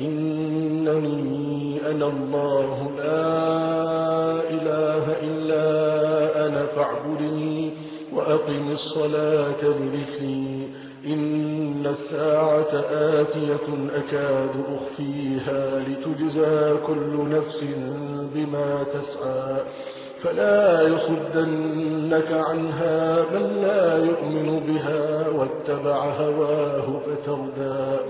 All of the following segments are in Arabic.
إنني أنا الله لا إله إلا أنا فاعبدني وأقم الصلاة بذكري. إن الساعة آتية أكاد أخفيها لتجزى كل نفس بما تسعى. فلا يصدنك عنها من لا يؤمن بها واتبع هواه فتردى.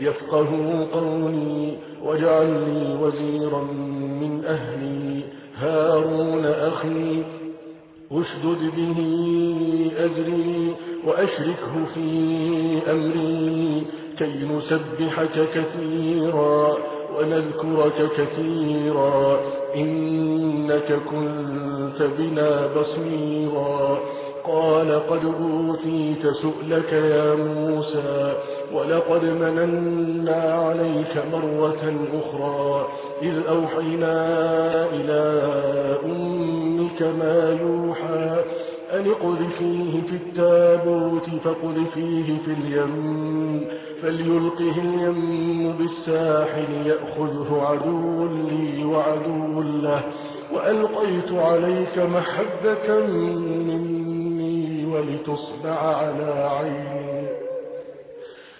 يفقه قولي واجعل لي وزيرا من أهلي. هارون أخي أشدد به أجري وأشركه في أمري. كي نسبحك كثيرا ونذكرك كثيرا إنك كنت بنا بصيرا. قال قد أوتيت سؤلك يا موسى ولقد مننا عليك مرة أخرى إذ أوحينا إلى أمك ما يوحى أن اقذفيه في التابوت فاقذفيه في اليم فليلقه اليم بالساحل يأخذه عدو لي وعدو له وألقيت عليك محبة مني ولتصنع على عيني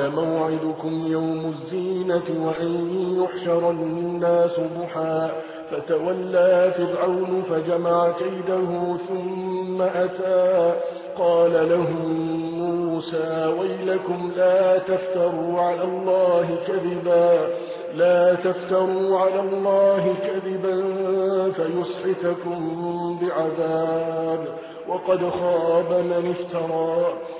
قال موعدكم يوم الزينة وأن يحشر الناس ضحى فتولى فرعون فجمع كيده ثم أتى قال لهم موسى ويلكم لا تفتروا على الله كذبا لا تفتروا على الله كذبا فيسحتكم بعذاب وقد خاب من افترى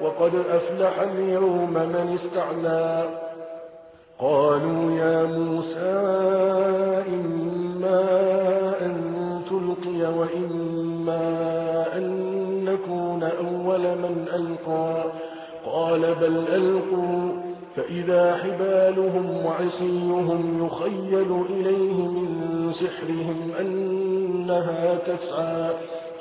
وقد أفلح اليوم من استعلى. قالوا يا موسى إما أن تلقي وإما أن نكون أول من ألقى. قال بل ألقوا فإذا حبالهم وعصيهم يخيل إليه من سحرهم أنها تسعى.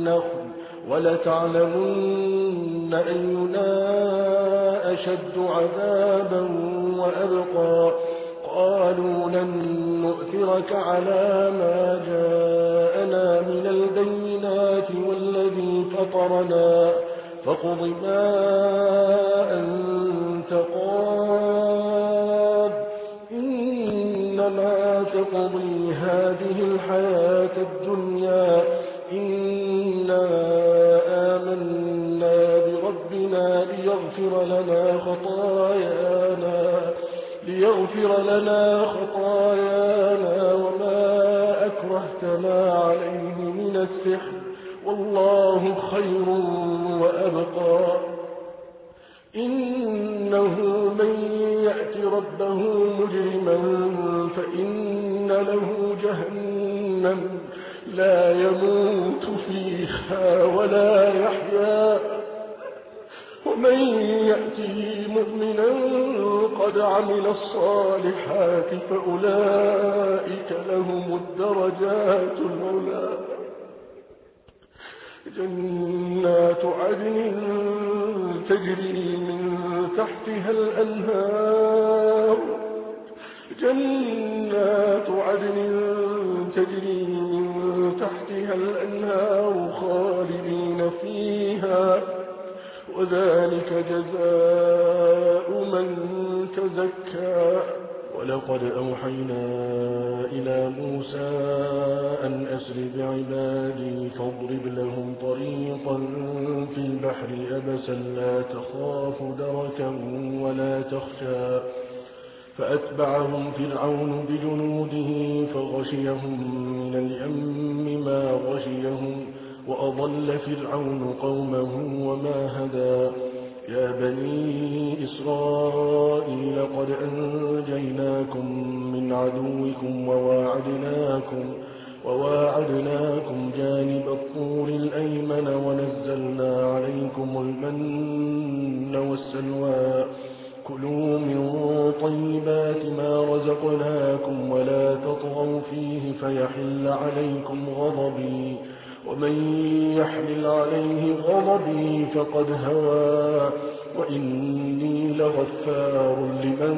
النخل ولتعلمن أينا أشد عذابا وأبقى قالوا لن نؤثرك على ما جاءنا من البينات والذي فطرنا فاقض ما أنت قاد إنما تقضي هذه الحياة الدنيا إنا آمنا بربنا ليغفر لنا خطايانا ليغفر لنا خطايانا وما أكرهتنا عليه من السحر. والله خير وأبقى. إنه من يأت ربه مجرما فإن له جهنم. لا يموت فيها ولا يحيا. ومن يأته مؤمنا قد عمل الصالحات فأولئك لهم الدرجات العلا. جنات عدن تجري من تحتها الأنهار. جنات عدن تجري الأنهار خالدين فيها وذلك جزاء من تزكى. ولقد أوحينا إلى موسى أن أسر بعبادي فاضرب لهم طريقا في البحر أبسا لا تخاف دركا ولا تخشى. فأتبعهم فرعون بجنوده فغشيهم من اليم ما غشيهم وأضل فرعون قومه وما هدى. يا بني إسرائيل قد أنجيناكم من عدوكم وواعدناكم وواعدناكم جانب الطور الأيمن ونزلنا عليكم المن والسلوى. كلوا من طيبات رزقناكم ولا تطغوا فيه فيحل عليكم غضبي. ومن يحمل عليه غضبي فقد هوى. وإني لغفار لمن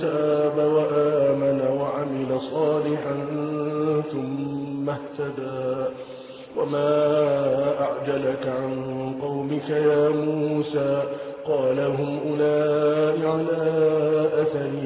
تاب وآمن وعمل صالحا ثم اهتدى. وما أعجلك عن قومك يا موسى؟ قال هم أولئك على أثري.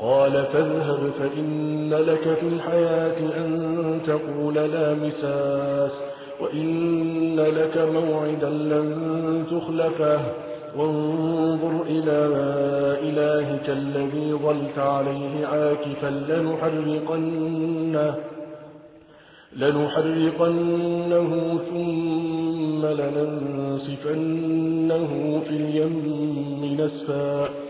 قال فاذهب فإن لك في الحياة أن تقول لا مساس وإن لك موعدا لن تخلفه. وانظر إلى إلهك الذي ظلت عليه عاكفا لنحرقنه لنحرقنه ثم لننسفنه في اليم نسفا.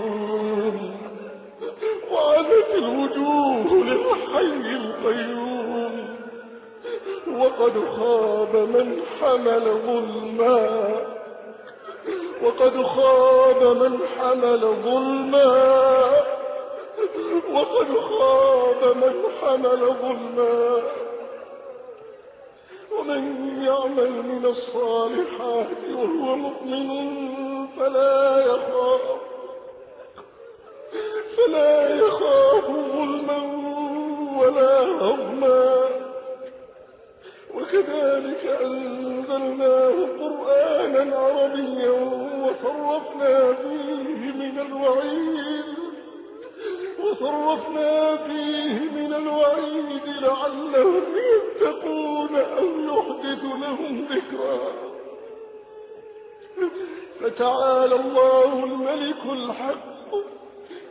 وعنت الوجوه للحي القيوم. وقد خاب من حمل ظلما. وقد خاب من حمل ظلما. وقد خاب من حمل ظلما. ومن يعمل من الصالحات وهو مؤمن فلا يخاف. فلا يخاف ظلما ولا هضما. وكذلك أنزلناه قرآنا عربيا وصرفنا فيه من الوعيد. وصرفنا فيه من الوعيد لعلهم يتقون أو يحدث لهم ذكرا. فتعالى الله الملك الحق.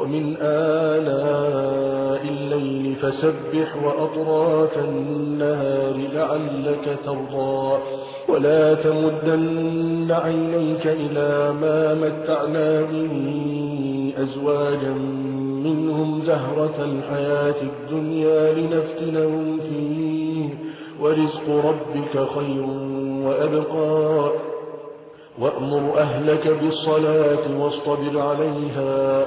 ومن آلاء الليل فسبح وأطراف النهار لعلك ترضى. ولا تمدن عينيك إلى ما متعنا به أزواجا منهم زهرة الحياة الدنيا لنفتنهم فيه. ورزق ربك خير وأبقى. وأمر أهلك بالصلاة واصطبر عليها.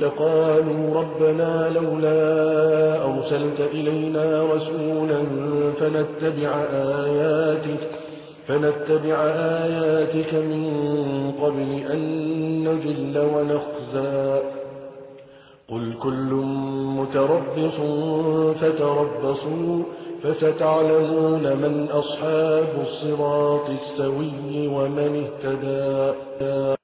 لقالوا ربنا لولا أرسلت إلينا رسولا فنتبع آياتك فنتبع آياتك من قبل أن نجل ونخزى. قل كل متربص فتربصوا فستعلمون من أصحاب الصراط السوي ومن اهتدى.